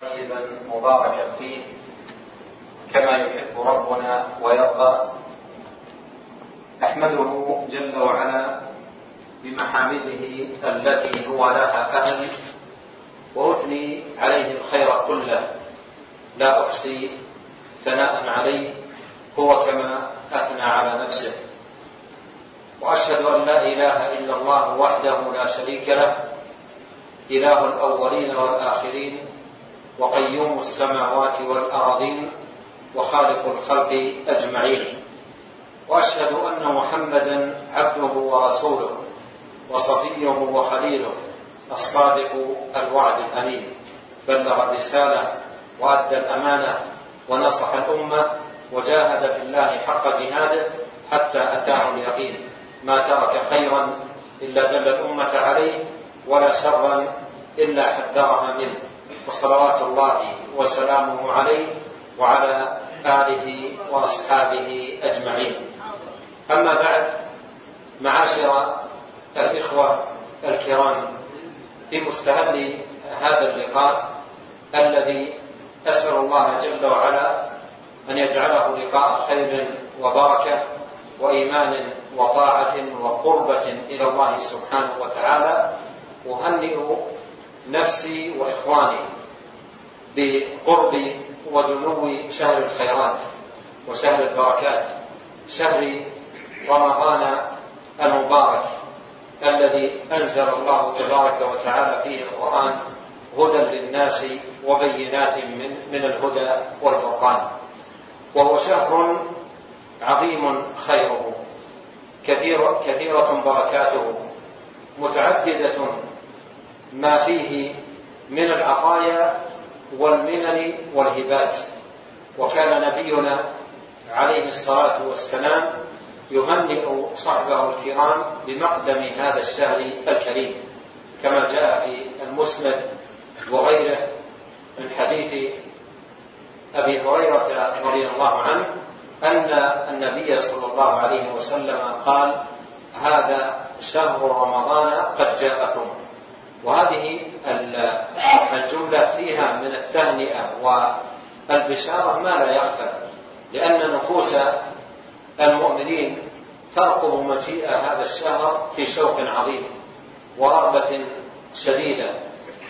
طيبا مباركا فيه كما يحب ربنا ويرضى. أحمده جل وعلا بمحامده التي هو لها أهل وأثني عليه الخير كله. لا أحصي ثناء عليه هو كما أثنى على نفسه. وأشهد أن لا إله إلا الله وحده لا شريك له إله الأولين والآخرين وقيوم السماوات والارضين وخالق الخلق أجمعين. وأشهد أن محمدا عبده ورسوله وصفيه وخليله الصادق الوعد الأمين. بلغ الرسالة وأدى الأمانة ونصح الأمة وجاهد في الله حق جهاده حتى أتاه اليقين. ما ترك خيرا إلا دل الأمة عليه ولا شرا إلا حذرها منه. وصلوات الله وسلامه عليه وعلى آله وأصحابه أجمعين. أما بعد معاشر الإخوة الكرام في مستهل هذا اللقاء الذي أسأل الله جل وعلا أن يجعله لقاء خير وبركة وإيمان وطاعة وقربة إلى الله سبحانه وتعالى. أهنئ نفسي وإخواني بقرب ودنو شهر الخيرات وشهر البركات شهر رمضان المبارك الذي أنزل الله تبارك وتعالى فيه القرآن هدى للناس وبينات من من الهدى والفرقان. وهو شهر عظيم خيره كثير كثيرة بركاته متعددة ما فيه من العطايا والمنن والهبات. وكان نبينا عليه الصلاة والسلام يهنئ صحبه الكرام بمقدم هذا الشهر الكريم كما جاء في المسند وغيره من حديث أبي هريرة رضي الله عنه أن النبي صلى الله عليه وسلم قال هذا شهر رمضان قد جاءكم. وهذه الجملة فيها من التهنئة والبشارة ما لا يخفى لأن نفوس المؤمنين ترقب مجيء هذا الشهر في شوق عظيم ورغبة شديدة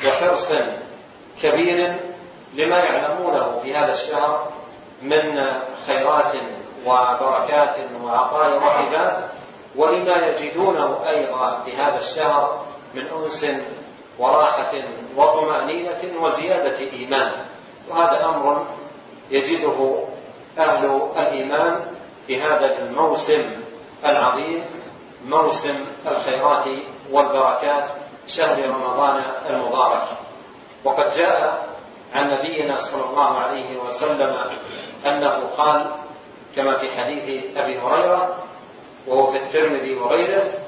وحرص كبير لما يعلمونه في هذا الشهر من خيرات وبركات وعطايا وهبات ولما يجدونه أيضا في هذا الشهر من أنس وراحة وطمأنينة وزيادة إيمان. وهذا أمر يجده أهل الإيمان في هذا الموسم العظيم موسم الخيرات والبركات شهر رمضان المبارك. وقد جاء عن نبينا صلى الله عليه وسلم أنه قال كما في حديث أبي هريرة وهو في الترمذي وغيره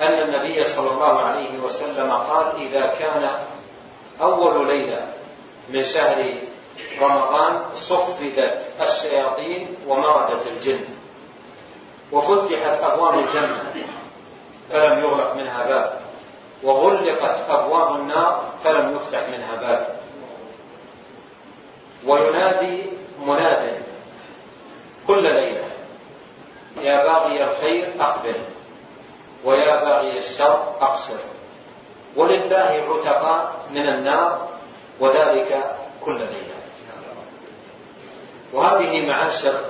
أن النبي صلى الله عليه وسلم قال إذا كان أول ليلة من شهر رمضان صفدت الشياطين ومردت الجن وفتحت أبواب الجنة فلم يغلق منها باب وغلقت أبواب النار فلم يفتح منها باب. وينادي مناد كل ليلة يا باغي الخير أقبل. ويا باغي الشر أقصر. ولله عتقاء من النار وذلك كل ليلة. وهذه معاشر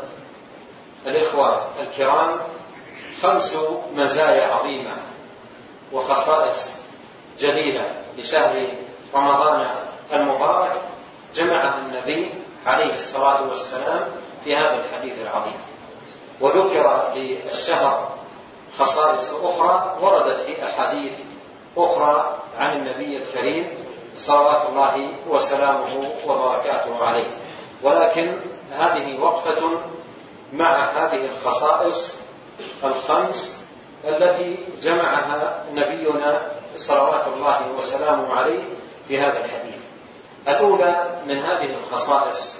الإخوة الكرام خمس مزايا عظيمة وخصائص جليلة لشهر رمضان المبارك جمعها النبي عليه الصلاة والسلام في هذا الحديث العظيم. وذكر للشهر خصائص أخرى وردت في أحاديث أخرى عن النبي الكريم صلوات الله وسلامه وبركاته عليه. ولكن هذه وقفة مع هذه الخصائص الخمس التي جمعها نبينا صلوات الله وسلامه عليه في هذا الحديث. الأولى من هذه الخصائص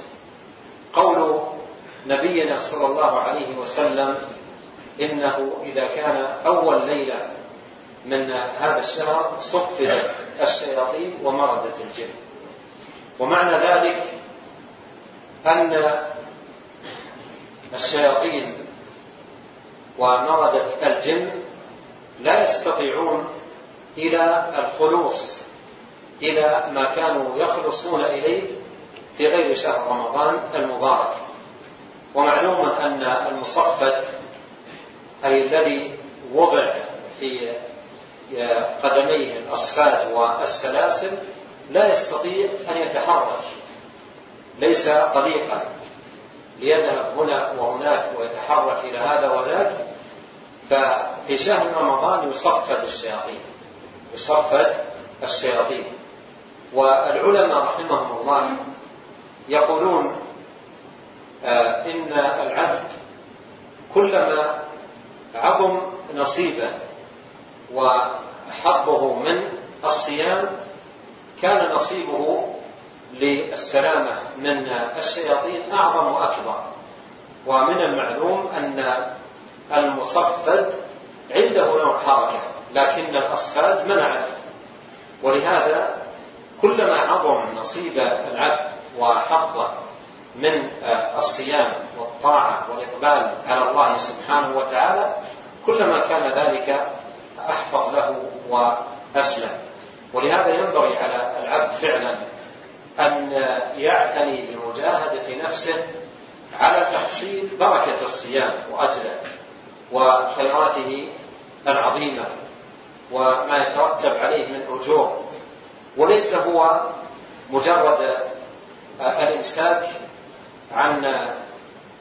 قول نبينا صلى الله عليه وسلم إنه إذا كان أول ليلة من هذا الشهر صفدت الشياطين ومردت الجن. ومعنى ذلك أن الشياطين ومردة الجن لا يستطيعون إلى الخلوص إلى ما كانوا يخلصون إليه في غير شهر رمضان المبارك. ومعلوم أن المصفد أي الذي وضع في قدميه الأصفاد والسلاسل لا يستطيع أن يتحرك ليس طليقا ليذهب هنا وهناك ويتحرك إلى هذا وذاك. ففي شهر رمضان يصفد الشياطين يصفد الشياطين. والعلماء رحمهم الله يقولون آه إن العبد كلما عظم نصيبه وحظه من الصيام كان نصيبه للسلامة من الشياطين أعظم وأكبر. ومن المعلوم أن المصفد عنده نوع حركة لكن الأصفاد منعت. ولهذا كلما عظم نصيب العبد وحظه من الصيام والطاعة والإقبال على الله سبحانه وتعالى كلما كان ذلك أحفظ له وأسلم. ولهذا ينبغي على العبد فعلا أن يعتني بمجاهدة نفسه على تحصيل بركة الصيام وأجله وخيراته العظيمة وما يترتب عليه من أجور. وليس هو مجرد الإمساك عن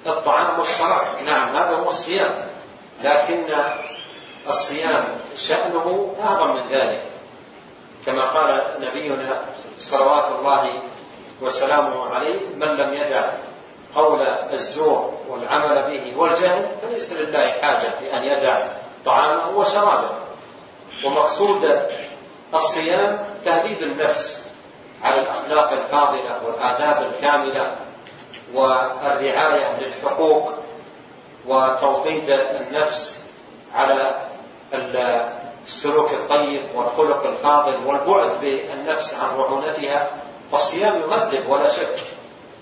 الطعام والشراب نعم هذا هو الصيام لكن الصيام شأنه أعظم من ذلك. كما قال نبينا صلوات الله وسلامه عليه من لم يدع قول الزور والعمل به والجهل فليس لله حاجة بأن يدع طعامه وشرابه ومقصود الصيام تهذيب النفس على الأخلاق الفاضلة والآداب الكاملة. والرعاية للحقوق وتوطيد النفس على السلوك الطيب والخلق الفاضل والبعد بالنفس عن رعونتها فالصيام يهذب ولا شك.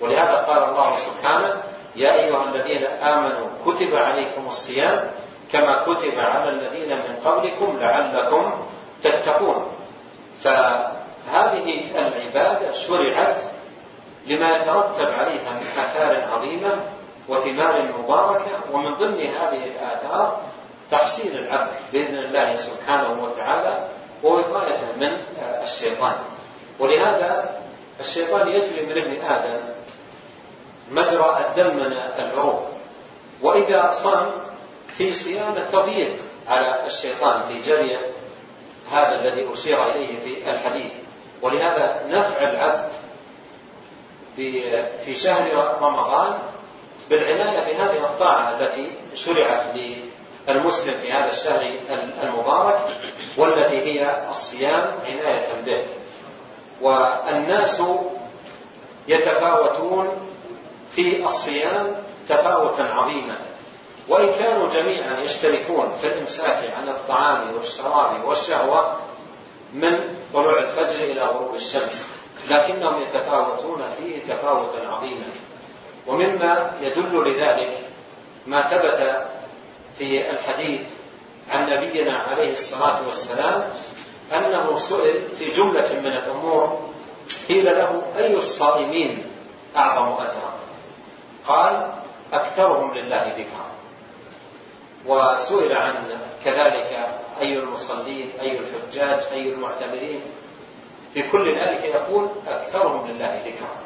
ولهذا قال الله سبحانه يا أيها الذين آمنوا كتب عليكم الصيام كما كتب على الذين من قبلكم لعلكم تتقون. فهذه العبادة شرعت لما يترتب عليها من آثار عظيمة وثمار مباركة ومن ضمن هذه الآثار تحصين العبد بإذن الله سبحانه وتعالى ووقايته من الشيطان. ولهذا الشيطان يجري من ابن آدم مجرى الدم من العروق. وإذا صام في صيامه تضييق على الشيطان في جري هذا الذي أشير إليه في الحديث. ولهذا نفع العبد في شهر رمضان بالعناية بهذه الطاعة التي شرعت للمسلم في هذا الشهر المبارك والتي هي الصيام عناية به. والناس يتفاوتون في الصيام تفاوتا عظيما. وإن كانوا جميعا يشتركون في الإمساك عن الطعام والشراب والشهوة من طلوع الفجر إلى غروب الشمس. لكنهم يتفاوتون فيه تفاوتا عظيما. ومما يدل لذلك ما ثبت في الحديث عن نبينا عليه الصلاة والسلام أنه سئل في جملة من الأمور قيل له أي الصائمين أعظم أجرا؟ قال أكثرهم لله ذكرا. وسئل عن كذلك أي المصلين؟ أي الحجاج؟ أي المعتمرين؟ في كل ذلك يقول أكثرهم لله ذكرا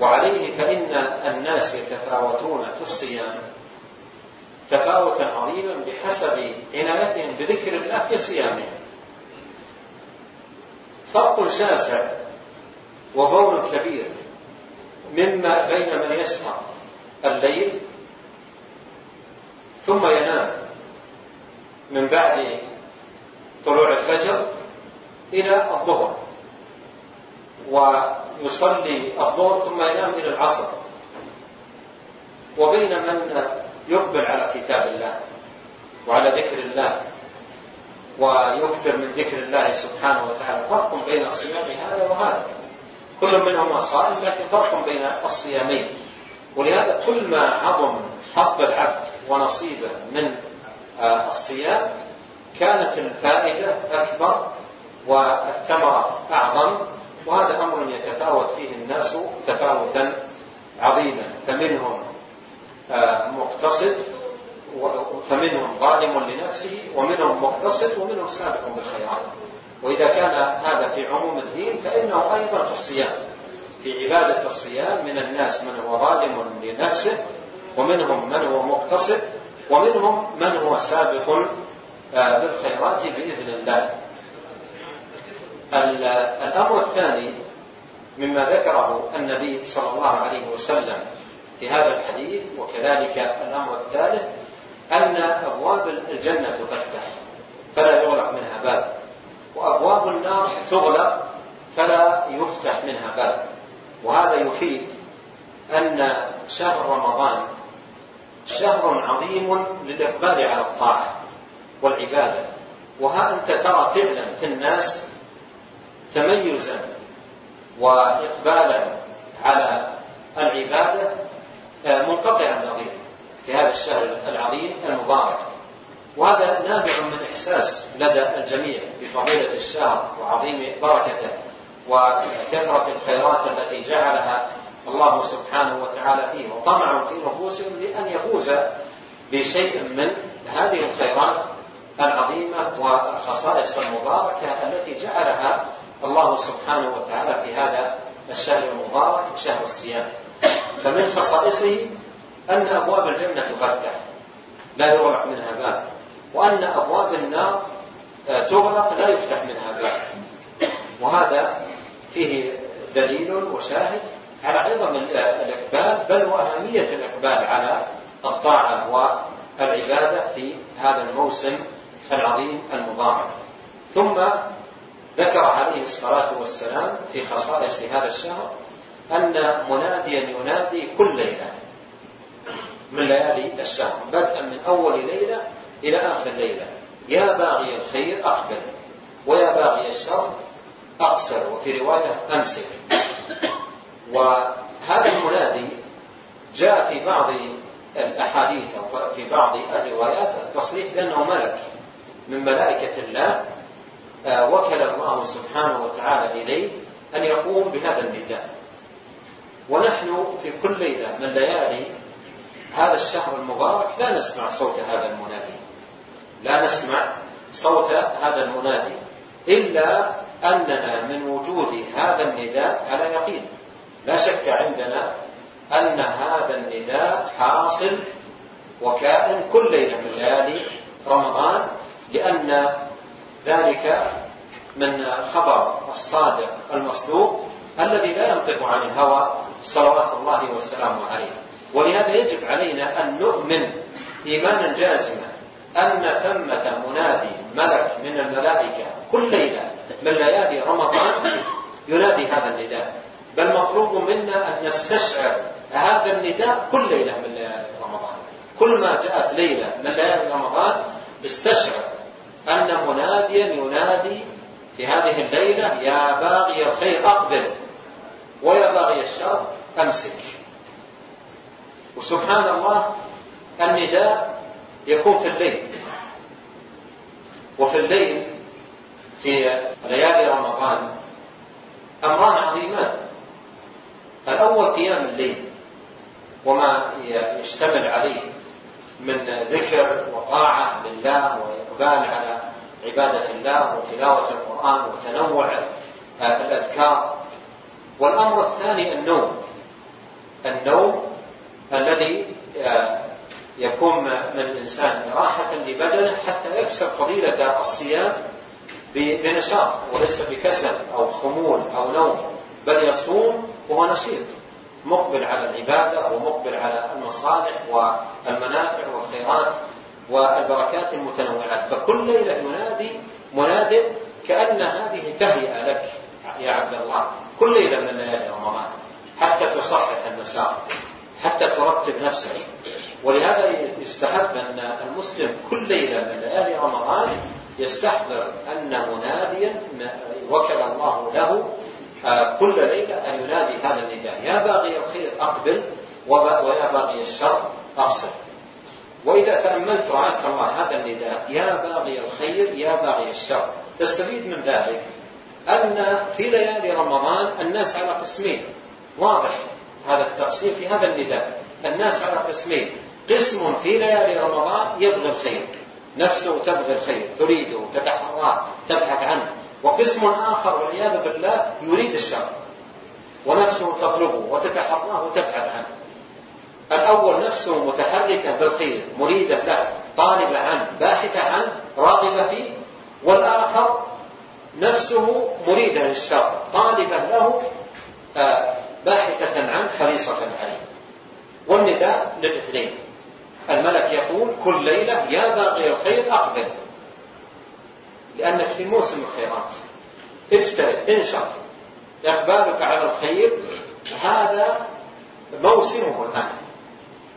وعليه فإن الناس يتفاوتون في الصيام تفاوتا عظيما بحسب عنايتهم بذكر الله في صيامهم فرق شاسع وبون كبير مما بين من يسهر الليل ثم ينام من بعد طلوع الفجر إلى الظهر. ويصلي الظهر ثم ينام إلى العصر. وبين من يقبل على كتاب الله وعلى ذكر الله ويكثر من ذكر الله سبحانه وتعالى. فرق بين صيام هذا وهذا. كل منهما صائم لكن فرق بين الصيامين. ولهذا كل ما عظم حظ العبد ونصيبه من آه، الصيام كانت الفائدة أكبر والثمرة أعظم وهذا أمر يتفاوت فيه الناس تفاوتا عظيما. فمنهم آه، مقتصد فمنهم ظالم لنفسه ومنهم مقتصد ومنهم سابق بالخيرات. وإذا كان هذا في عموم الدين فإنه أيضا في الصيام. في عبادة الصيام من الناس من هو ظالم لنفسه ومنهم من هو مقتصد ومنهم من هو سابق آه، بالخيرات بإذن الله. الأمر الثاني مما ذكره النبي صلى الله عليه وسلم في هذا الحديث وكذلك الأمر الثالث أن أبواب الجنة تفتح فلا يغلق منها باب. وأبواب النار تغلق فلا يفتح منها باب. وهذا يفيد أن شهر رمضان شهر عظيم للإقبال على الطاعة والعبادة. وها أنت ترى فعلا في الناس تميزا وإقبالا على العبادة آه، منقطع النظير في هذا الشهر العظيم المبارك. وهذا نابع من إحساس لدى الجميع بفضيلة الشهر وعظيم بركته وكثرة الخيرات التي جعلها الله سبحانه وتعالى فيه وطمع في نفوسهم لأن يفوز بشيء من هذه الخيرات العظيمة والخصائص المباركة التي جعلها الله سبحانه وتعالى في هذا الشهر المبارك شهر الصيام. فمن خصائصه أن أبواب الجنة تفتح لا يغلق منها باب وأن أبواب النار آه، تغلق لا يفتح منها باب. وهذا فيه دليل وشاهد على عظم الإقبال بل وأهمية الإقبال على الطاعة والعبادة في هذا الموسم العظيم المبارك. ثم ذكر عليه الصلاة والسلام في خصائص هذا الشهر أن مناديا ينادي كل ليلة من ليالي الشهر بدءا من أول ليلة إلى آخر ليلة. يا باغي الخير أقبل ويا باغي الشر أقصر وفي رواية أمسك. وهذا المنادي جاء في بعض الأحاديث أو في بعض الروايات التصريح بأنه ملك من ملائكة الله وكل الله سبحانه وتعالى إليه أن يقوم بهذا النداء. ونحن في كل ليلة من ليالي هذا الشهر المبارك لا نسمع صوت هذا المنادي. لا نسمع صوت هذا المنادي. إلا أننا من وجود هذا النداء على يقين. لا شك عندنا أن هذا النداء حاصل وكائن كل ليلة من ليالي رمضان لأن ذلك من خبر الصادق المصدوق الذي لا ينطق عن الهوى صلوات الله وسلامه عليه. ولهذا يجب علينا أن نؤمن إيمانا جازما أن ثمة منادي ملك من الملائكة كل ليلة من ليالي رمضان ينادي هذا النداء. بل مطلوب منا أن نستشعر هذا النداء كل ليلة من ليالي رمضان. كل ما جاءت ليلة من ليالي رمضان استشعر أن مناديا ينادي في هذه الليلة يا باغي الخير أقبل. ويا باغي الشر أمسك. وسبحان الله النداء يكون في الليل. وفي الليل في ليالي رمضان أمران عظيمان الأول قيام الليل وما يشتمل عليه. من ذكر وطاعة لله وإقبال على عبادة الله وتلاوة القرآن وتنوع الأذكار. والأمر الثاني النوم. النوم الذي آه، يكون من الإنسان راحة لبدنه حتى يكسب فضيلة الصيام بنشاط وليس بكسل أو خمول أو نوم بل يصوم وهو نشيط. مقبل على العبادة ومقبل على المصالح والمنافع والخيرات والبركات المتنوعات. فكل ليلة ينادي مناد كأن هذه تهيئة لك يا عبد الله. كل ليلة من ليالي رمضان. حتى تصحح المسار حتى ترتب نفسك. ولهذا يستحب أن المسلم كل ليلة من ليالي رمضان يستحضر أن مناديا وكل الله له كل ليلة أن ينادي هذا النداء يا باغي الخير أقبل ويا باغي الشر أقصر وإذا تأملت رعاك الله هذا النداء يا باغي الخير يا باغي الشر. تستفيد من ذلك أن في ليالي رمضان الناس على قسمين. واضح هذا التقسيم في هذا النداء. الناس على قسمين. قسم في ليالي رمضان يبغي الخير. نفسه تبغي الخير. تريده تتحراه تبحث عنه. وقسم آخر والعياذ بالله يريد الشر. ونفسه تطلبه وتتحراه وتبحث عنه. الأول نفسه متحركة بالخير مريدة له طالبة عنه باحثة عنه راغبة فيه. والآخر نفسه مريدة للشر طالبة له آه، باحثة عنه حريصة عليه. والنداء للاثنين. الملك يقول كل ليلة يا باغي الخير أقبل. لأنك في موسم الخيرات. اجتهد انشط. إقبالك على الخير هذا موسمه الآن.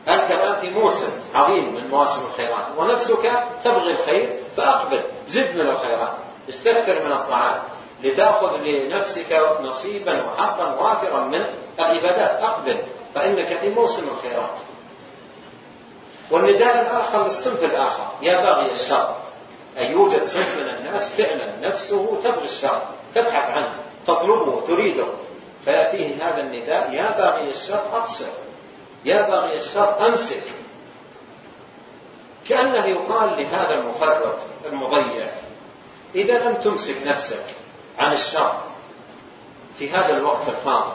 أنت الآن في موسم عظيم من مواسم الخيرات. ونفسك تبغي الخير فأقبل. زد من الخيرات. استكثر من الطعام. لتأخذ لنفسك نصيبا وحقا وافرا من العبادات. أقبل. فإنك في موسم الخيرات. والنداء الآخر للصنف الآخر. يا باغي الشر. أي يوجد صنف من الناس فعلا نفسه تبغي الشر تبحث عنه تطلبه تريده. فيأتيه هذا النداء يا باغي الشر أقصر يا باغي الشر أمسك. كأنه يقال لهذا المفرط المضيع إذا لم تمسك نفسك عن الشر في هذا الوقت الفاضل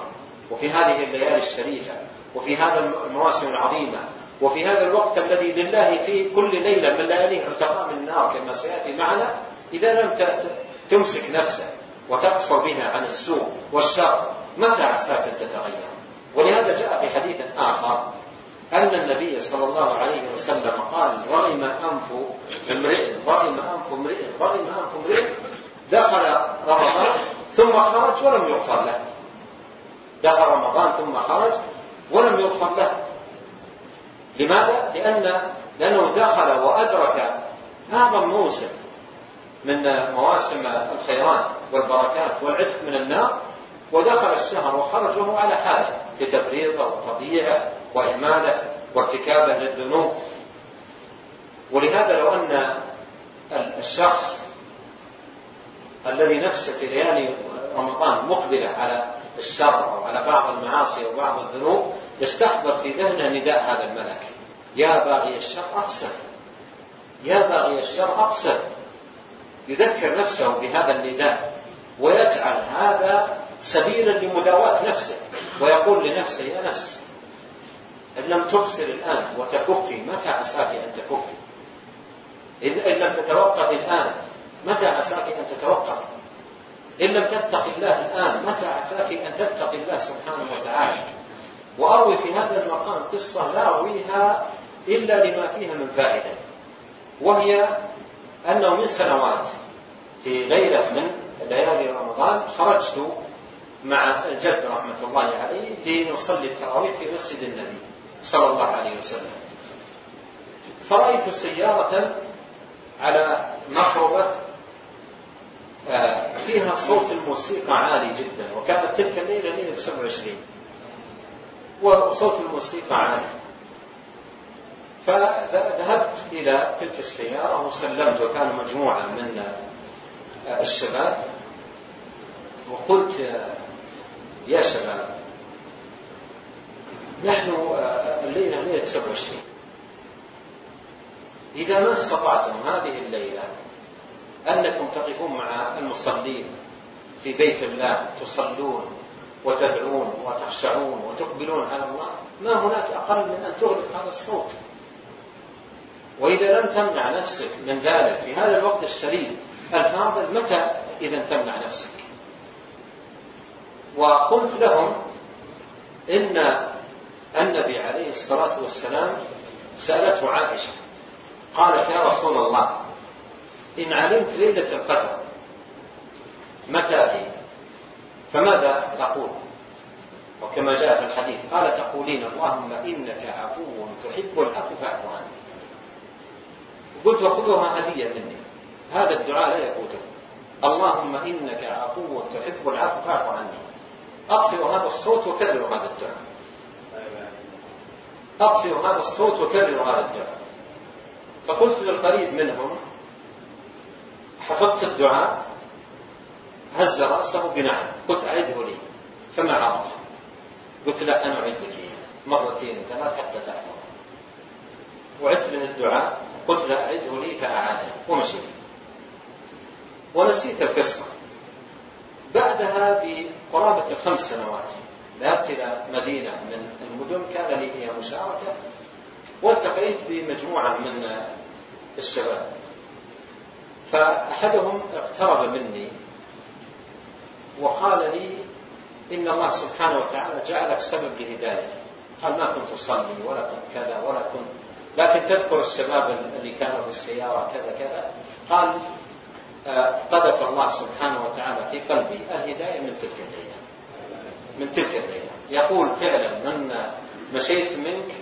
وفي هذه الليالي الشريفة وفي هذا المواسم العظيمة وفي هذا الوقت الذي لله في كل ليلة من لياليه عتقاء من النار كما سيأتي معنا إذا لم تمسك نفسك وتقصر بها عن السوء والشر متى عساك أن تتغير؟ ولهذا جاء في حديث آخر أن النبي صلى الله عليه وسلم قال رغم أنف امرئ رغم أنف امرئ رغم أنف امرئ دخل رمضان ثم خرج ولم يغفر له. دخل رمضان ثم خرج ولم يغفر له. لماذا؟ لأن لأنه دخل وأدرك أعظم موسم من مواسم الخيرات والبركات والعتق من النار ودخل الشهر وخرج وهو على حاله لتفريطه وتضييعه وإهماله وارتكابه للذنوب ولهذا لو أن الشخص الذي نفسه في ليالي رمضان مقبلة على الشر أو على بعض المعاصي أو بعض الذنوب يستحضر في ذهنه نداء هذا الملك. يا باغي الشر أقصر يا باغي الشر أقصر يذكر نفسه بهذا النداء ويجعل هذا سبيلا لمداواة نفسه ويقول لنفسه يا نفس إن لم تبصر الآن وتكفي متى عساك أن تكفي؟ إذ إن لم تتوقف الآن متى عساك أن تتوقف؟ إن لم تتق الله الآن متى عساك أن تتقي الله سبحانه وتعالى؟ وأروي في هذا المقام قصة لا أرويها إلا لما فيها من فائدة وهي أنه من سنوات في ليلة من ليالي رمضان خرجت مع الجد رحمة الله عليه لنصلي التراويح في مسجد النبي صلى الله عليه وسلم. فرأيت سيارة على مقربة آه، فيها صوت الموسيقى عالي جدا وكانت تلك الليلة ليلة 27 وصوت الموسيقى عالي فذهبت إلى تلك السيارة وسلمت وكان مجموعة من الشباب وقلت يا شباب نحن الليلة ليلة 27 إذا ما استطعتم هذه الليلة أنكم تقفون مع المصلين في بيت الله تصلون وتدعون وتخشعون وتقبلون على الله ما هناك أقل من أن تغلق هذا الصوت. وإذا لم تمنع نفسك من ذلك في هذا الوقت الشريف الفاضل متى إذا تمنع نفسك؟ وقلت لهم إن النبي عليه الصلاة والسلام سألته عائشة قالت يا رسول الله إن علمت ليلة القدر متى هي؟ فماذا تقول؟ وكما جاء في الحديث قال تقولين اللهم إنك عفو تحب العفو فاعف عني. قلت وخذوها هدية مني. هذا الدعاء لا يفوتك اللهم إنك عفو تحب العفو فاعف عني. أطفئوا هذا الصوت وكرروا هذا الدعاء. أطفئوا هذا الصوت وكرروا هذا الدعاء. فقلت للقريب منهم حفظت الدعاء هز رأسه بنعم. قلت أعده لي. فما عرف قلت لا أنا أعيد لك مرتين ثلاث حتى تحفظ وعدت له الدعاء قلت له أعده لي فأعاده. ومشيت. ونسيت القصة بعدها بقرابة الخمس سنوات ذهبت إلى مدينة من المدن كان لي فيها مشاركة والتقيت بمجموعة من الشباب. فأحدهم اقترب مني. وقال لي إن الله سبحانه وتعالى جعلك سبب لهدايتي. قال ما كنت أصلي ولا كنت كذا ولا كنت لكن تذكر الشباب اللي كانوا في السيارة كذا كذا. قال آه، قذف الله سبحانه وتعالى في قلبي الهداية من تلك الليلة. من تلك الليلة. يقول فعلا من مشيت منك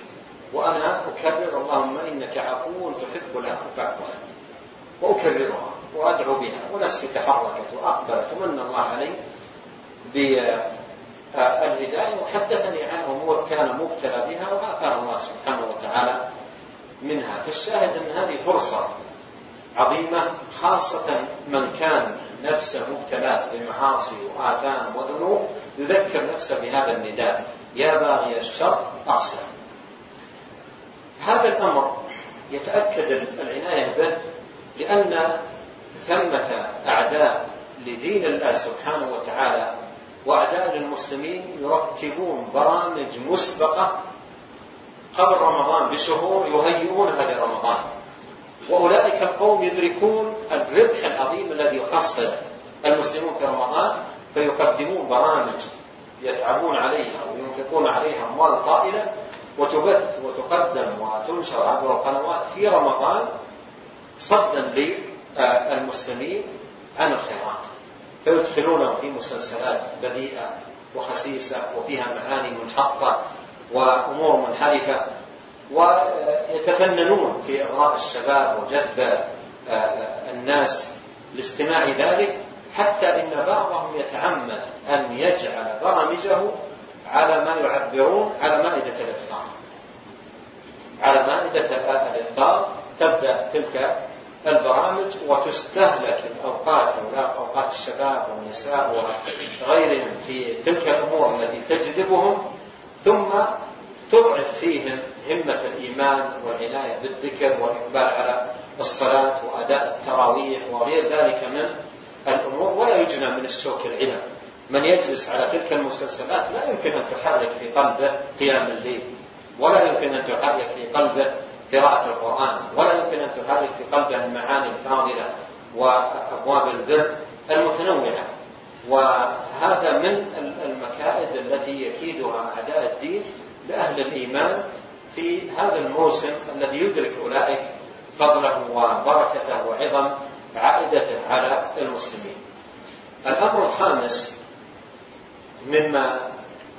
وأنا أكرر اللهم إنك عفو تحب العفو فاعف عني وأكررها. وأدعو بها. ونفسي تحركت وأقبلت ومن الله علي بالهداية وحدثني عن أمور كان مبتلى بها وآثار الله سبحانه وتعالى منها. فالشاهد أن هذه فرصة عظيمة خاصة من كان نفسه مبتلات بمعاصي وآثام وذنوب يذكر نفسه بهذا النداء. يا باغي الشر أقصر. هذا الأمر يتأكد العناية به لأن ثمة أعداء لدين الله سبحانه وتعالى وأعداء للمسلمين يرتبون برامج مسبقة قبل رمضان بشهور يهيئونها لرمضان وأولئك القوم يدركون الربح العظيم الذي يحصل المسلمون في رمضان فيقدمون برامج يتعبون عليها وينفقون عليها أموال طائلة وتبث وتقدم وتنشر عبر القنوات في رمضان صدا للمسلمين عن الخيرات. فيدخلونهم في مسلسلات بذيئة وخسيسة وفيها معاني منحقة وأمور منحرفة ويتفننون في إغراء الشباب وجذب آه، آه، الناس لاستماع ذلك حتى إن بعضهم يتعمد أن يجعل برامجه على ما يعبرون على مائدة الإفطار. على مائدة الإفطار تبدأ تلك البرامج وتستهلك الأوقات أوقات الشباب والنساء وغيرهم في تلك الأمور التي تجذبهم ثم تضعف فيهم همة الإيمان والعناية بالذكر والإقبال على الصلاة وأداء التراويح وغير ذلك من الأمور. ولا يجنى من الشوك العلم من يجلس على تلك المسلسلات لا يمكن أن تحرك في قلبه قيام الليل ولا يمكن أن تحرك في قلبه قراءة القرآن. ولا يمكن أن تحرك في قلبه المعاني الفاضلة وأبواب البر المتنوعة. وهذا من المكائد التي يكيدها أعداء الدين لأهل الإيمان في هذا الموسم الذي يدرك أولئك فضله وبركته وعظم عائدته على المسلمين. الأمر الخامس مما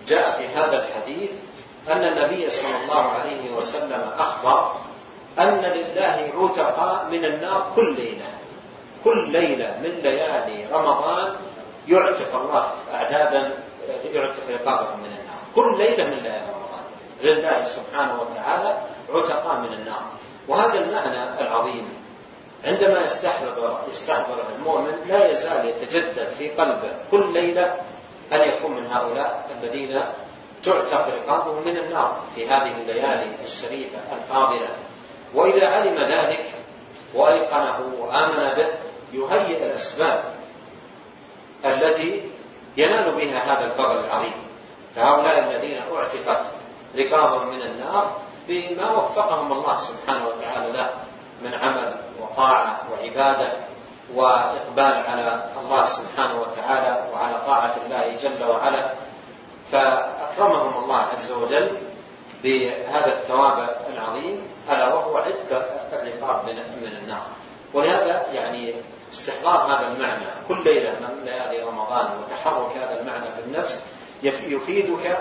جاء في هذا الحديث أن النبي صلى الله عليه وسلم أخبر أن لله عتقاء من النار كل ليلة. كل ليلة من ليالي رمضان يعتق الله أعدادا يعتق رقابهم من النار. كل ليلة من ليالي رمضان. لله سبحانه وتعالى عتقاء من النار. وهذا المعنى العظيم. عندما يستحضر يستحضره المؤمن لا يزال يتجدد في قلبه كل ليلة أن يكون من هؤلاء الذين تعتق رقابهم من النار في هذه الليالي الشريفة الفاضلة. وإذا علم ذلك وأيقنه وآمن به يهيئ الأسباب التي ينال بها هذا الفضل العظيم. فهؤلاء الذين اعتقت رقابهم من النار بما وفقهم الله سبحانه وتعالى له من عمل وطاعة وعبادة وإقبال على الله سبحانه وتعالى وعلى طاعة الله جل وعلا. فأكرمهم الله عز وجل بهذا الثواب العظيم ألا وهو عتق الرقاب من من النار. ولهذا يعني استحضار هذا المعنى. كل ليلة من ليالي رمضان وتحرك هذا المعنى في النفس يفيدك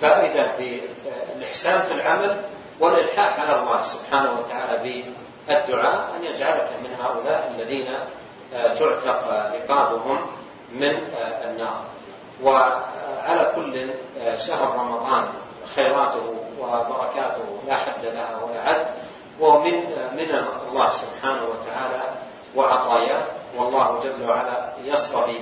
فائدة بالإحسان في العمل والإلحاح على الله سبحانه وتعالى بالدعاء أن يجعلك من هؤلاء الذين تعتق رقابهم من النار. وعلى كل شهر رمضان خيراته وبركاته لا حد لها ولا عد ومن من الله سبحانه وتعالى وعطاياه والله جل وعلا يصطفي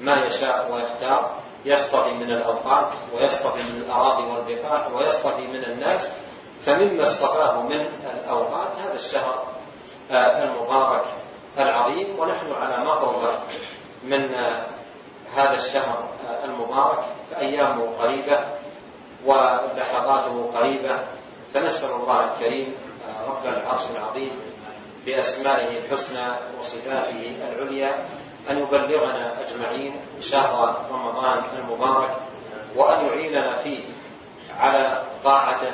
ما يشاء ويختار يصطفي من الأوقات ويصطفي من الأراضي والبقاع ويصطفي من الناس فمما اصطفاه من الأوقات هذا الشهر المبارك العظيم. ونحن على مقربه من هذا الشهر المبارك فايامه قريبة ولحظاته قريبة. فنسأل الله الكريم رب العرش العظيم بأسمائه الحسنى وصفاته العليا أن يبلغنا أجمعين شهر رمضان المبارك وأن يعيننا فيه على طاعته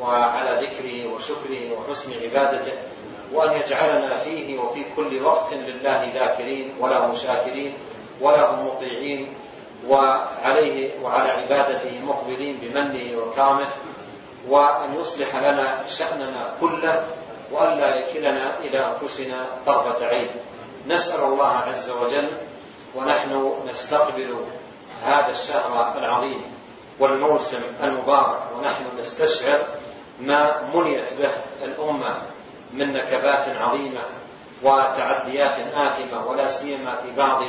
وعلى ذكره وشكره وحسن عبادته وأن يجعلنا فيه وفي كل وقت لله ذاكرين وله شاكرين وله مطيعين. وعليه وعلى عبادته مقبلين بمنه وكرمه وأن يصلح لنا شأننا كله وأن لا يكلنا إلى أنفسنا طرفة عين. نسأل الله عز وجل ونحن نستقبل هذا الشهر العظيم والموسم المبارك ونحن نستشعر ما منيت به الأمة من نكبات عظيمة وتعديات آثمة ولا سيما في بعض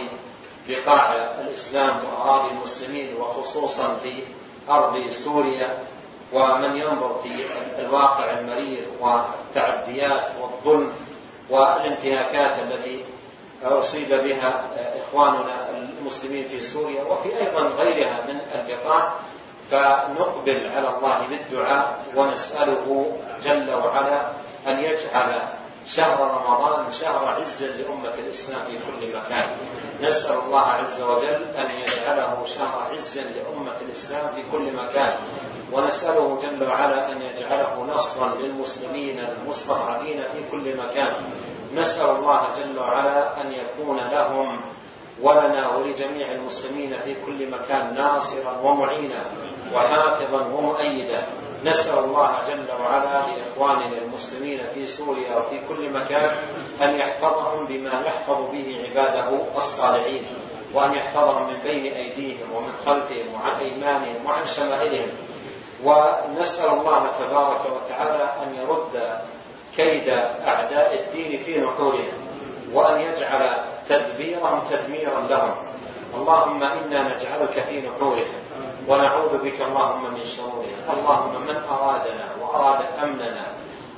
بقاع الإسلام وأراضي المسلمين وخصوصا في أرض سوريا ومن ينظر في الواقع المرير والتعديات والظلم والانتهاكات التي أصيب بها إخواننا المسلمين في سوريا وفي أيضا غيرها من البقاع فنقبل على الله بالدعاء ونسأله جل وعلا أن يجعل شهر رمضان شهر عز لأمة الإسلام في كل مكان. نسأل الله عز وجل أن يجعله شهر عز لأمة الإسلام في كل مكان. ونسأله جل وعلا أن يجعله نصرا للمسلمين المستضعفين في كل مكان. نسأل الله جل وعلا أن يكون لهم ولنا ولجميع المسلمين في كل مكان ناصرا ومعينا وحافظا ومؤيدا. نسأل الله جل وعلا لإخواننا المسلمين في سوريا وفي كل مكان أن يحفظهم بما يحفظ به عباده الصالحين وأن يحفظهم من بين أيديهم ومن خلفهم وعن أيمانهم وعن شمائلهم. ونسأل الله تبارك وتعالى أن يرد كيد أعداء الدين في نحورهم وأن يجعل تدبيرهم تدميرا لهم. اللهم إنا نجعلك في نحورهم. ونعوذ بك اللهم من شرورها اللهم من أرادنا وأراد أمننا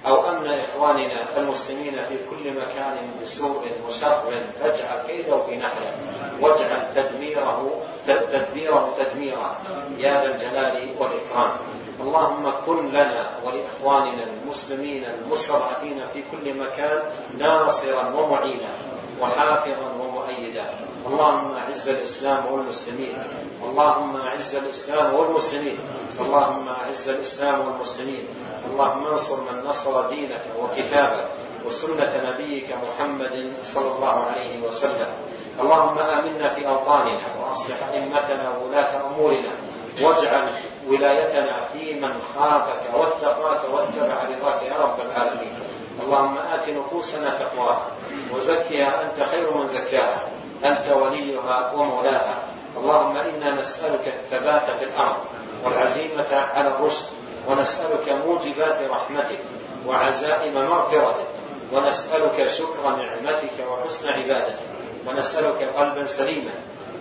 أو أمن إخواننا المسلمين في كل مكان بسوء وشر فاجعل كيده في نحره واجعل تدميره تدبيره تدميرا يا ذا الجلال والإكرام. اللهم كن لنا ولإخواننا المسلمين المستضعفين في كل مكان ناصرا ومعينا. وحافظا ومؤيدا. اللهم أعز الإسلام والمسلمين. اللهم أعز الإسلام والمسلمين. اللهم أعز الإسلام والمسلمين. اللهم انصر من نصر دينك وكتابك وسنة نبيك محمد صلى الله عليه وسلم. اللهم آمنا في أوطاننا وأصلح أئمتنا وولاة أمورنا. واجعل ولايتنا في من خافك واتقاك واتبع رضاك يا رب العالمين. اللهم آت نفوسنا تقواها وزكها أنت خير من زكاها أنت وليها ومولاها. اللهم إنا نسألك الثبات في الأرض والعزيمة على الرشد ونسألك موجبات رحمتك وعزائم مغفرتك ونسألك شكر نعمتك وحسن عبادتك ونسألك قلبا سليما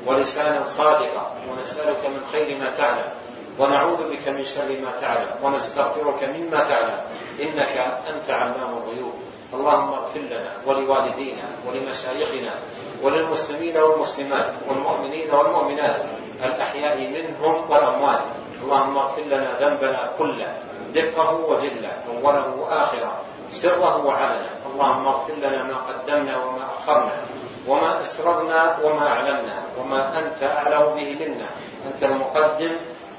ولسانا صادقا ونسألك من خير ما تعلم. ونعوذ بك من شر ما تعلم ونستغفرك مما تعلم. إنك أنت علام الغيوب. اللهم اغفر لنا ولوالدينا ولمشايخنا وللمسلمين والمسلمات والمؤمنين والمؤمنات الأحياء منهم والأموات. اللهم اغفر لنا ذنبنا كله دقه وجله أوله وآخره سره وعلنا اللهم اغفر لنا ما قدمنا وما أخرنا وما أسررنا وما أعلنا وما أنت أعلم به منا. أنت المقدم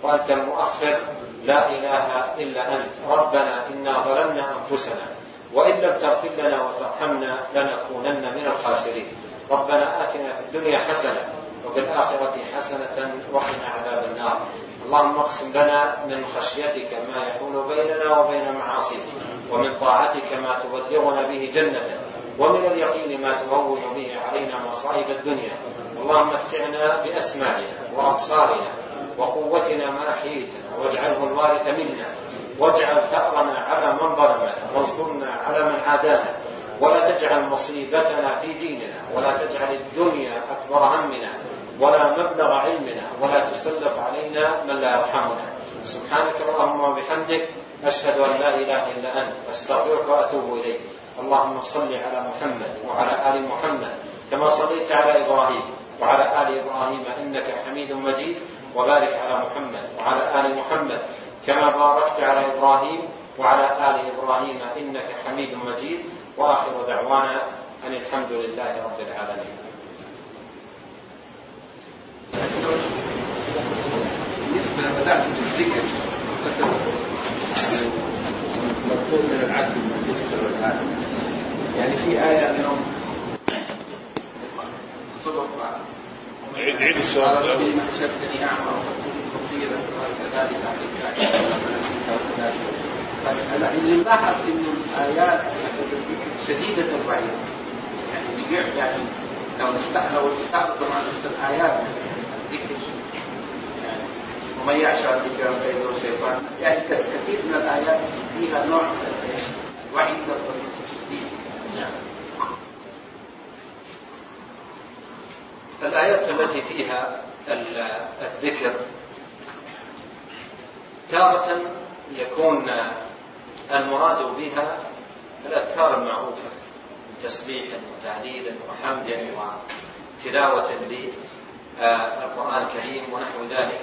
وأنت المؤخر لا إله إلا أنت. ربنا إنا ظلمنا أنفسنا وإن لم تغفر لنا وترحمنا لنكونن من الخاسرين. ربنا آتنا في الدنيا حسنة وفي الآخرة حسنة وقنا عذاب النار. اللهم اقسم لنا من خشيتك ما يكون بيننا وبين معاصيك ومن طاعتك ما تبلغنا به جنتك ومن اليقين ما تهون به علينا مصائب الدنيا. اللهم متعنا بأسماعنا وأبصارنا وقوتنا ما أحييتنا واجعله الوارث منا واجعل ثأرنا على من ظلمنا وانصرنا على من عادانا. ولا تجعل مصيبتنا في ديننا ولا تجعل الدنيا أكبر همنا ولا مبلغ علمنا ولا تسلط علينا من لا يرحمنا. سبحانك اللهم وبحمدك أشهد أن لا إله إلا أنت أستغفرك وأتوب إليك. اللهم صل على محمد وعلى آل محمد كما صليت على إبراهيم وعلى آل إبراهيم إنك حميد مجيد. وبارك على محمد وعلى آل محمد كما باركت على إبراهيم وعلى آل إبراهيم إنك حميد مجيد. وآخر دعوانا أن الحمد لله رب العالمين. بالنسبة بدأت بالذكر مطلوب من العبد من الذكر والآن يعني في آية اليوم صدق عيد عيد السؤال قال ربي لما حشرتني أعمى وقد كنت بصيرا وكذلك أتيت اللي نلاحظ انه الآيات شديدة الوعيد يعني بيقع يعني لو لو نستعرض مع نفس الآيات الذكر يعني ومن يعشى الذكر فإنه الشيطان يعني كثير من الآيات فيها نوع من إيش؟ وعيد شديد يعني الآيات التي فيها ال- الذكر تارة يكون المراد بها الأذكار المعروفة من تسبيح وتهليل وحمد وتلاوة للقرآن الكريم ونحو ذلك.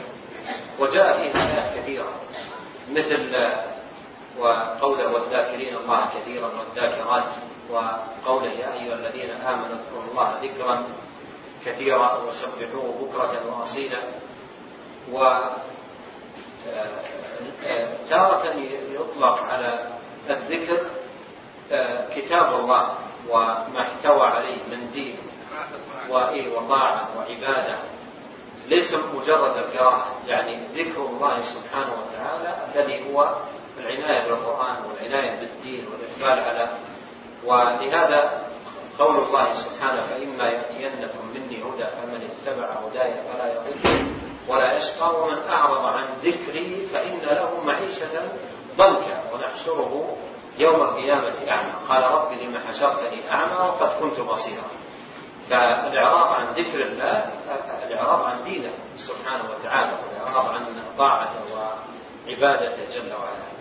وجاء فيها آيات كثيرة مثل وقوله والذاكرين الله كثيرا والذاكرات وقوله يا أيها الذين آمنوا اذكروا الله ذكرا كثيرا وسبحوه بكرة وأصيلا. و تارة يطلق على الذكر كتاب الله وما احتوى عليه من دين وإيه وطاعة وعبادة. ليس مجرد القراءة يعني ذكر الله سبحانه وتعالى الذي هو العناية بالقرآن والعناية بالدين والإقبال على. ولهذا قول الله سبحانه فإما يأتينكم مني هدى فمن اتبع هداي فلا يضل. ولا يشقى ومن أعرض عن ذكري فإن له معيشة ضنكا. ونحشره يوم القيامة أعمى. قال رب لم حشرتني أعمى وقد كنت بصيرا. فالإعراض عن ذكر الله الإعراض عن دينه سبحانه وتعالى والإعراض عن طاعته وعبادته جل وعلا.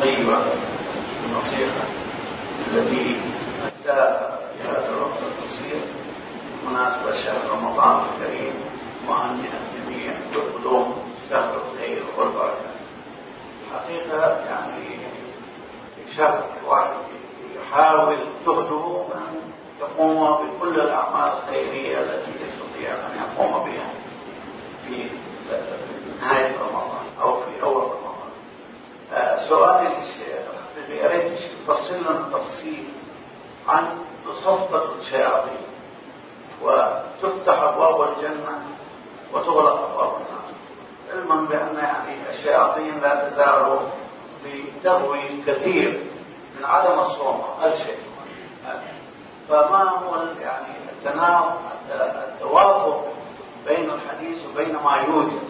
الطيبة النصيحة التي أداها في هذا الوقت القصير مناسبة شهر رمضان الكريم وأن الجميع يقبلون شهر الخير والبركة. الحقيقة يعني شهر واحد. يحاول جهده أن يقوم بكل الأعمال الخيرية التي يستطيع أن يقوم بها في نهاية رمضان أو في أول رمضان. آه، سؤالي للشيخ يا ريت تفصل لنا تفصيل عن تصفة الشياطين. وتفتح أبواب الجنة وتغلق أبواب النار علما بأن يعني الشياطين لا تزال بتغوي كثير من عدم الصوم أقل شيء. فما هو يعني التناوب التوافق بين الحديث وبين ما يوجد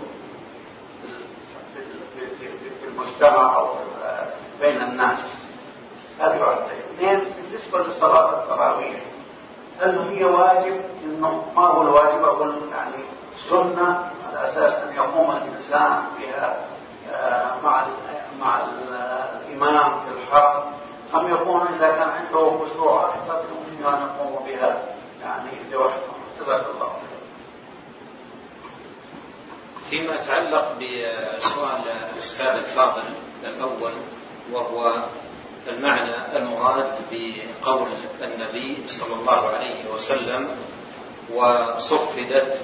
في في في في, في المجتمع أو بين الناس؟ هذه واحدة. اثنين بالنسبة لصلاة التراويح هل هي واجب؟ إنه ما هو الواجب؟ أقول يعني سنه على أساس أن يقوم الإنسان بها مع مع ال- الإمام في الحرم أم يكون إذا كان عنده خشوع أكثر يمكن أن يقوم بها. يعني لوحده جزاك الله فيما يتعلق بسؤال الأستاذ الفاضل الأول وهو المعنى المراد بقول النبي صلى الله عليه وسلم وصفدت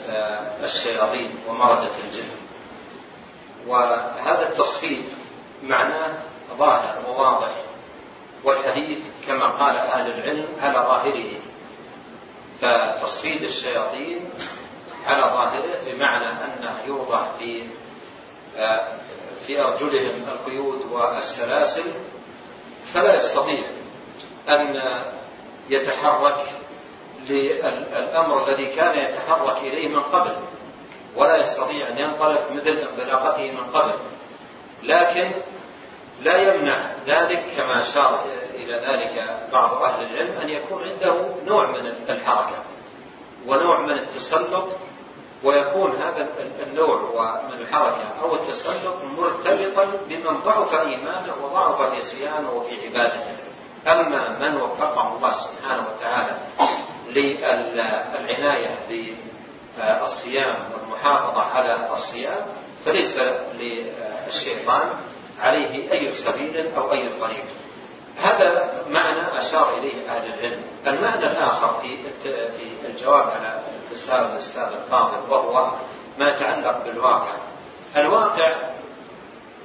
الشياطين ومردت الجن. وهذا التصفيد معناه ظاهر وواضح والحديث كما قال أهل العلم على ظاهره. فتصفيد الشياطين على ظاهره بمعنى أنه يوضع في في أرجلهم القيود والسلاسل فلا يستطيع أن يتحرك للأمر الذي كان يتحرك إليه من قبل. ولا يستطيع أن ينطلق مثل انطلاقته من قبل لكن لا يمنع ذلك كما أشار إلى ذلك بعض أهل العلم أن يكون عنده نوع من الحركة ونوع من التسلط ويكون هذا النوع من الحركة أو التسلط مرتبطا بمن ضعف إيمانه وضعف في صيامه وفي عبادته. أما من وفقه الله سبحانه وتعالى للعناية بالصيام والمحافظة على الصيام فليس للشيطان عليه أي سبيل أو أي طريق. هذا معنى أشار إليه أهل العلم. المعنى الآخر في في الجواب على اتصال الأستاذ الفاضل وهو ما يتعلق بالواقع. الواقع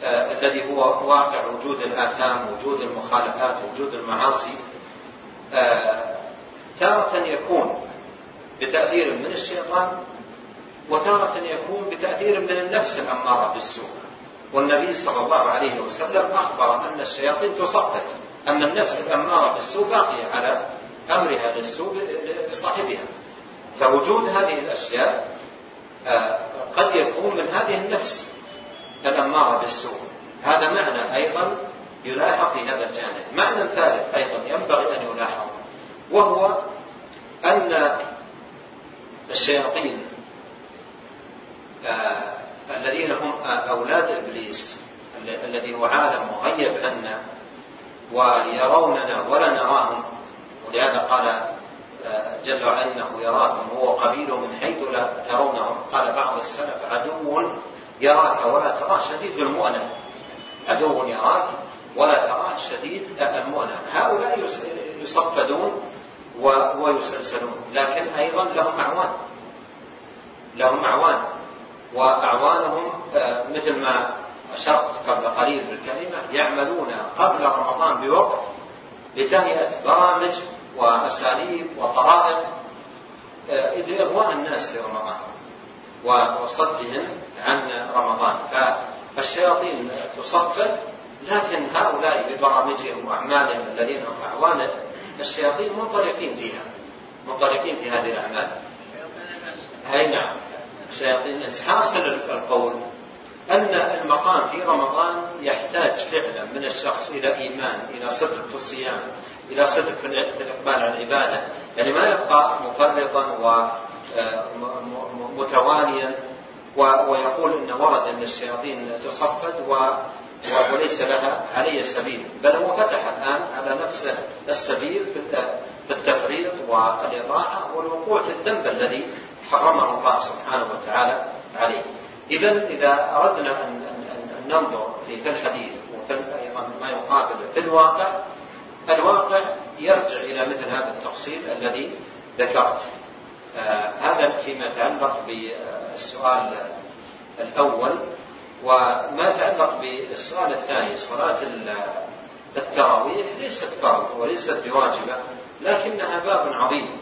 آه الذي هو واقع وجود الآثام وجود المخالفات وجود المعاصي آه تارة يكون بتأثير من الشيطان وتارة يكون بتأثير من النفس الأمارة بالسوء. والنبي صلى الله عليه وسلم أخبر أن الشياطين تصفت أما النفس الأمارة بالسوء باقية على أمرها للسوء بصاحبها. فوجود هذه الأشياء قد يكون من هذه النفس الأمارة بالسوء. هذا معنى أيضا يلاحظ في هذا الجانب. معنى ثالث أيضا ينبغي أن يلاحظ وهو أن الشياطين الذين هم أولاد إبليس الذي هو عالم مغيب عنا ويروننا ولا نراهم ولهذا قال جل وعلا إنه يراكم هو قبيل من حيث لا ترونهم. قال بعض السلف عدو يراك ولا تراه شديد المؤنة. عدو يراك ولا تراه شديد المؤنة. هؤلاء يصفدون ويسلسلون لكن أيضا لهم أعوان. لهم أعوان. وأعوانهم مثل ما أشرت قبل قليل بالكلمة يعملون قبل رمضان بوقت لتهيئة برامج وأساليب وطرائق لإغواء الناس لرمضان وصدهم عن رمضان. فالشياطين تصفد لكن هؤلاء ببرامجهم وأعمالهم الذين هم أعوان الشياطين منطلقين فيها. منطلقين في هذه الأعمال. أي نعم. شياطين الإنس حاصل القول أن المقام في رمضان يحتاج فعلا من الشخص إلى إيمان إلى صدق في الصيام إلى صدق في الإقبال على العبادة. يعني ما يبقى مفرطا ومتوانيا ويقول إن ورد أن الشياطين تصفد وليس لها علي سبيل بل هو فتح الآن على نفسه السبيل في التفريط والإضاعة والوقوع في الذنب الذي حرمه الله سبحانه وتعالى عليه. إذا إذا أردنا أن ننظر في الحديث وفي أيضا ما يقابل في الواقع الواقع يرجع إلى مثل هذا التفصيل الذي ذكرت. آه هذا فيما يتعلق بالسؤال الأول. وما يتعلق بالسؤال الثاني صلاة التراويح ليست فرض وليست بواجبة لكنها باب عظيم.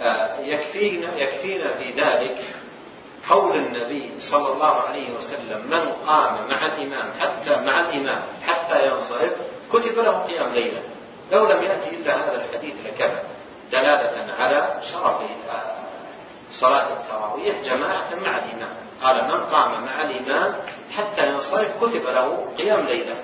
آه يكفينا يكفينا في ذلك قول النبي صلى الله عليه وسلم من قام مع الإمام حتى مع الإمام حتى ينصرف كتب له قيام ليلة لو لم يأتي إلا هذا الحديث لكفى دلالة على شرف صلاة التراويح جماعة مع الإمام. قال من قام مع الإمام حتى ينصرف كتب له قيام ليلة.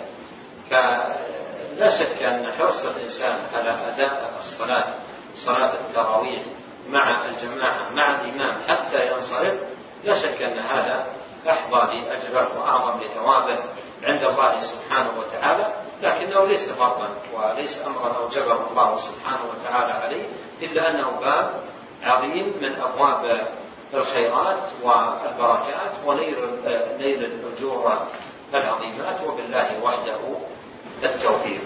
فلا شك أن حرص الإنسان على أداء الصلاة صلاة التراويح مع الجماعة مع الإمام حتى ينصرف لا شك أن هذا أحظى لأجره وأعظم لثوابه عند الله سبحانه وتعالى لكنه ليس فرضا وليس أمرا أوجبه الله سبحانه وتعالى عليه إلا أنه باب عظيم من أبواب الخيرات والبركات ونيل نيل الأجور العظيمات وبالله وحده التوفيق.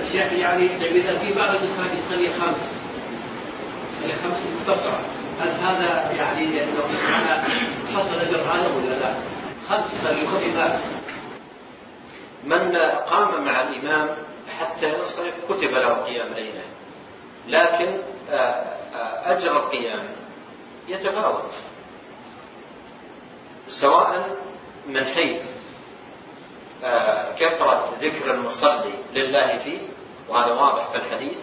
الشيخ يعني إذا في بعض المساجد يصلي خمس. يصلي خمس مختصرة. هل هذا يعني لو على حصل اجر هذا ولا لا؟ خمس يصلي خفيفات من قام مع الإمام حتى ينصرف كتب له قيام ليلة. لكن آه، آه، أجر القيام. يتفاوت سواء من حيث آه، كثرة ذكر المصلي لله فيه وهذا واضح في الحديث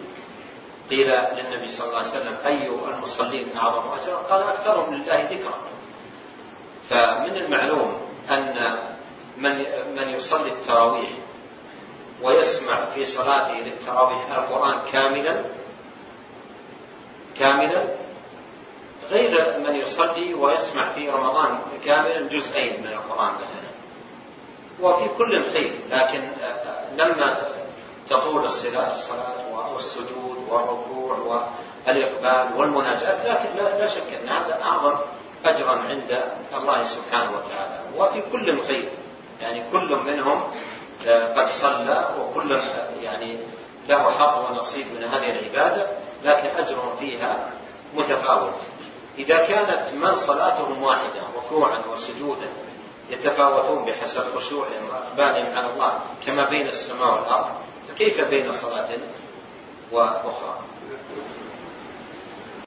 قيل للنبي صلى الله عليه وسلم أي المصلين أعظم أجرا؟ قال أكثرهم لله ذكرا. فمن المعلوم أن من من يصلي التراويح ويسمع في صلاته للتراويح القرآن كاملا كاملا غير من يصلي ويسمع في رمضان كاملا جزئين من القرآن مثلا. وفي كل خير لكن لما تطول الصلاة والسجود والركوع والإقبال والمناجاة لكن لا شك أن هذا أعظم أجرا عند الله سبحانه وتعالى. وفي كل خير يعني كل منهم قد صلى وكل يعني له حظ ونصيب من هذه العبادة لكن أجرهم فيها متفاوت. إذا كانت من صلاتهم واحدة ركوعا وسجودا يتفاوتون بحسب خشوعهم وإقبالهم على الله كما بين السماء والأرض فكيف بين صلاة وأخرى